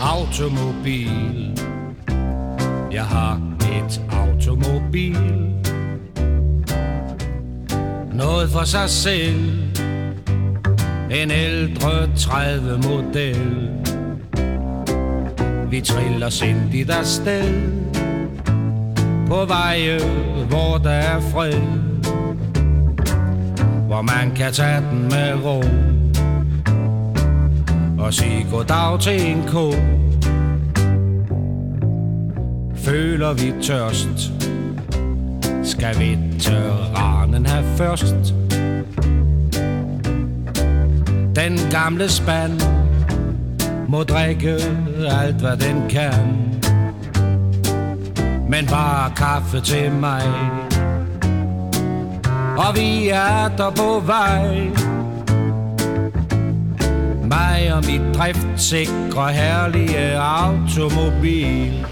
Automobil. Jeg har et automobil. Noget for sig selv. En ældre 30 model. Vi triller sindigt afsted. På veje, hvor der er fred. Hvor man kan tage den med ro. Og sige goddag til en ko. Føler vi tørst? Skal veteranen have først? Den gamle spand Må drikke alt hvad den kan. Men bare kaffe til mig. Og vi er der på vej. Mig og mit driftsikre herlige automobil.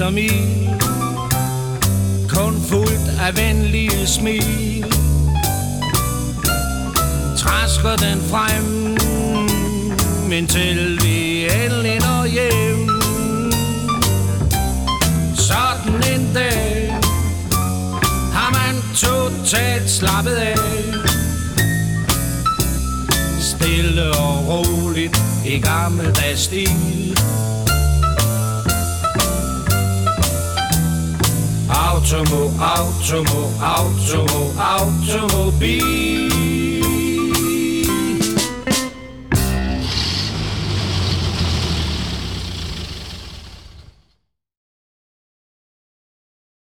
Efter mil Kun fuldt af venlige smil. Træsker den frem Indtil vi endelig når hjem. Sådan en dag Har man totalt slappet af. Stille og roligt i gammeldags stil. Automo, automo, automo, automobil